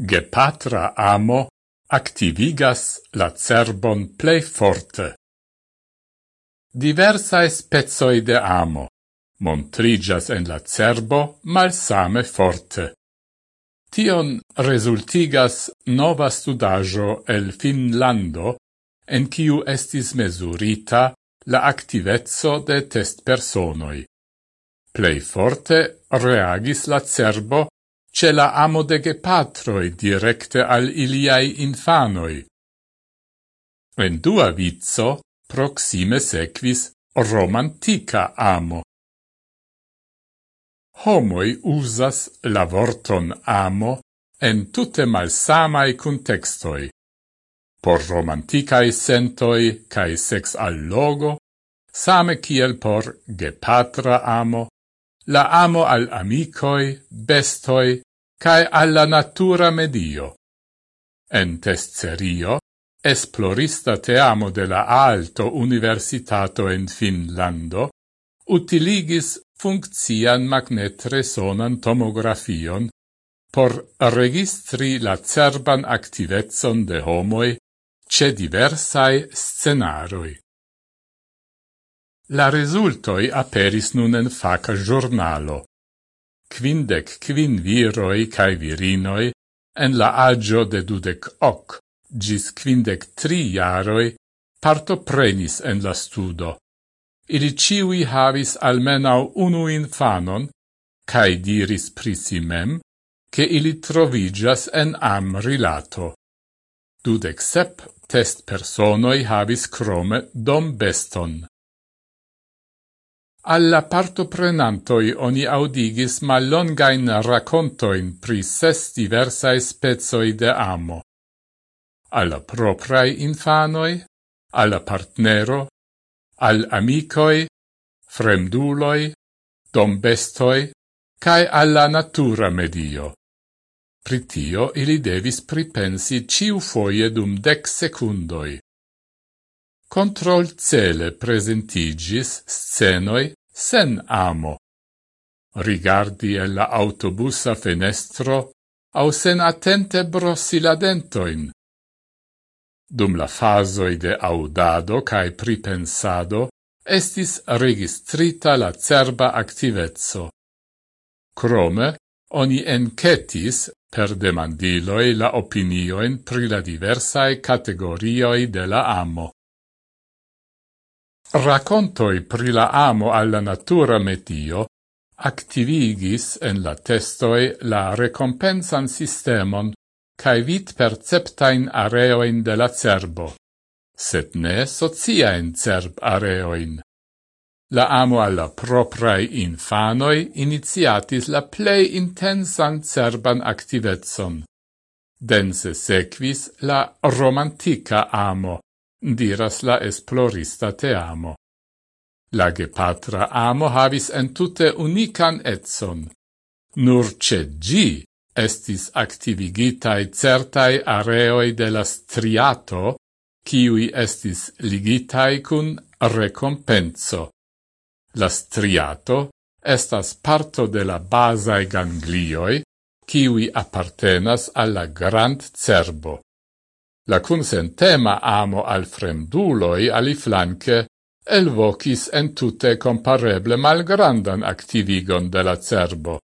Gepatra amo activigas la cerbon plei forte. Diversae spezoi de amo montrigas en la cerbo malsame forte. Tion resultigas nova studajo el Finlando, en kiu estis mesurita la activezzo de test personoi. Plei forte reagis la cerbo ce la amo de gepatroi directe al iliai infanoi. En dua vizzo, proxime sequis romantica amo. Homoi usas la vorton amo en tutte malsamai contextoi. Por romanticae sentoi cae sex al logo, same kiel por gepatra amo, la amo al amicoi, bestoi, cae alla natura medio. En testserio, esplorista teamo de la Alto Universitato en Finlando, utiligis funccian magnetresonan tomografion por registri la cerban activezon de homoi ce diversae scenaroi. La resultoi aperis nun en faca giornalo quindec quin viroi cae virinoi en la agio de dudec hoc gis quindec tri parto partoprenis en la studo. Ili ciui havis almenau unu infanon, cae diris prisimem, che ili trovigas en am rilato. Dudec sep test personoi havis crome dom beston alla partoprenantoi oni audigis mallongain racontoin pri ses diversae spezoi de amo. Alla proprae infanoi, alla partnero, al amicoi, fremduloi, dombestoi, cae alla natura medio. Pritio ili devis pripensi ciu foie dum dec secundoi. Control cele presentigis scenoi sen amo. Rigardi el la autobusa fenestro au sen attente brossi la dentoin. Dum la fasoi de audado cae pripensado estis registrita la cerba activezzo. Crome, oni encetis per demandiloi la opinioin pri la diversae categorioi de la amo. Racontoi pri la amo alla natura metio activigis en la testoi la recompensan sistemon cae vit perceptain areoin de la cerbo, set ne sociaen cerb areoin. La amo alla proprae infanoi iniziatis la plei intensan cerban activetson. Dense sequis la romantica amo, diras la esplorista te amo. La gepatra amo havis entute unican etson. Nur ce gi estis activigitae certai areoi de la striato, kiui estis ligitae cun recompenso. La striato estas parto de la basae ganglioi, kiui appartenas alla grand cerbo. La consentema amo al fremduloi ali flanque elvocis entute compareble malgrandan activigon de la cerbo.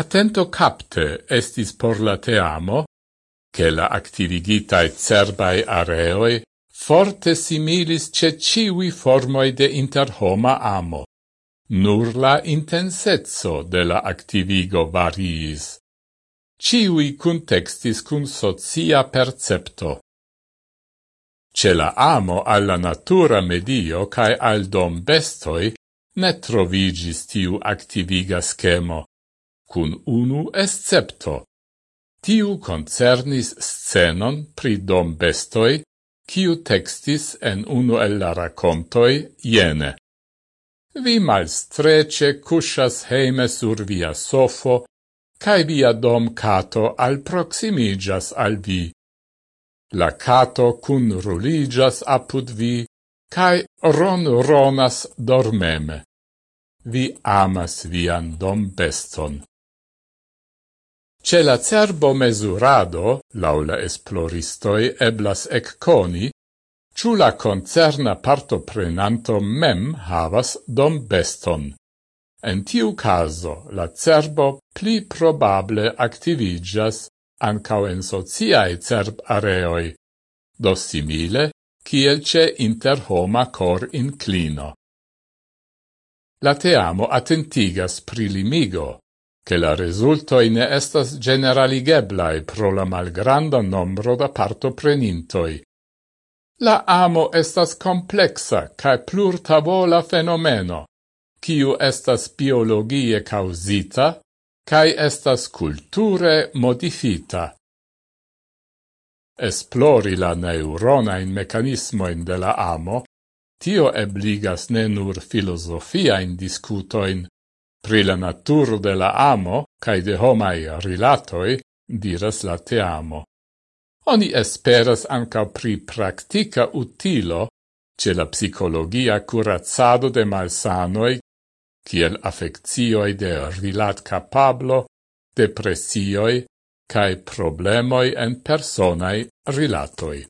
Attento capte estis por la teamo, che la activigitae cerbae areoi forte similis ce ciui formoi de interhoma amo. Nur la intensezzo de la activigo variis ciui contextis cun socia percepto. Ce la amo alla natura medio cae al dom bestoi ne trovigis tiu activiga schemo, cun unu escepto. Tiu concernis scenon pri dom bestoi, ciu textis en unu el la racontoi iene. Vi malstrece cuscias heime sur via sofo, cae via dom cato al proximigas al vi. La cato cun ruligas apud vi, cae ron ronas dormeme. Vi amas vian dom beston. Ce la cerbo mesurado, laula esploristoi eblas ecconi, ciù la concerna partoprenanto mem havas dom beston. En tiu caso, la cerbo pli probable activigas ancao en sociae cerb areoi, do simile kiel ce interhoma cor inclino. La teamo attentigas prilimigo, che la resultoi ne estas generaligeblai pro la malgranda nombro da partoprenintoi. La amo estas complexa cae plurtavola fenomeno, kiu estas biologie causita cae estas culture modifita. Esplori la neuronain mecanismoin de la amo, tio ebligas ne nur filosofiain discutoin pri la naturo de la amo cae de homai rilatoi, diras la teamo. Oni esperas anca pri practica utilo ce la psicologia curazzado de malsanoi kiel affectioi de rilat capablo, depressioi, cae problemoi en personae rilatoi.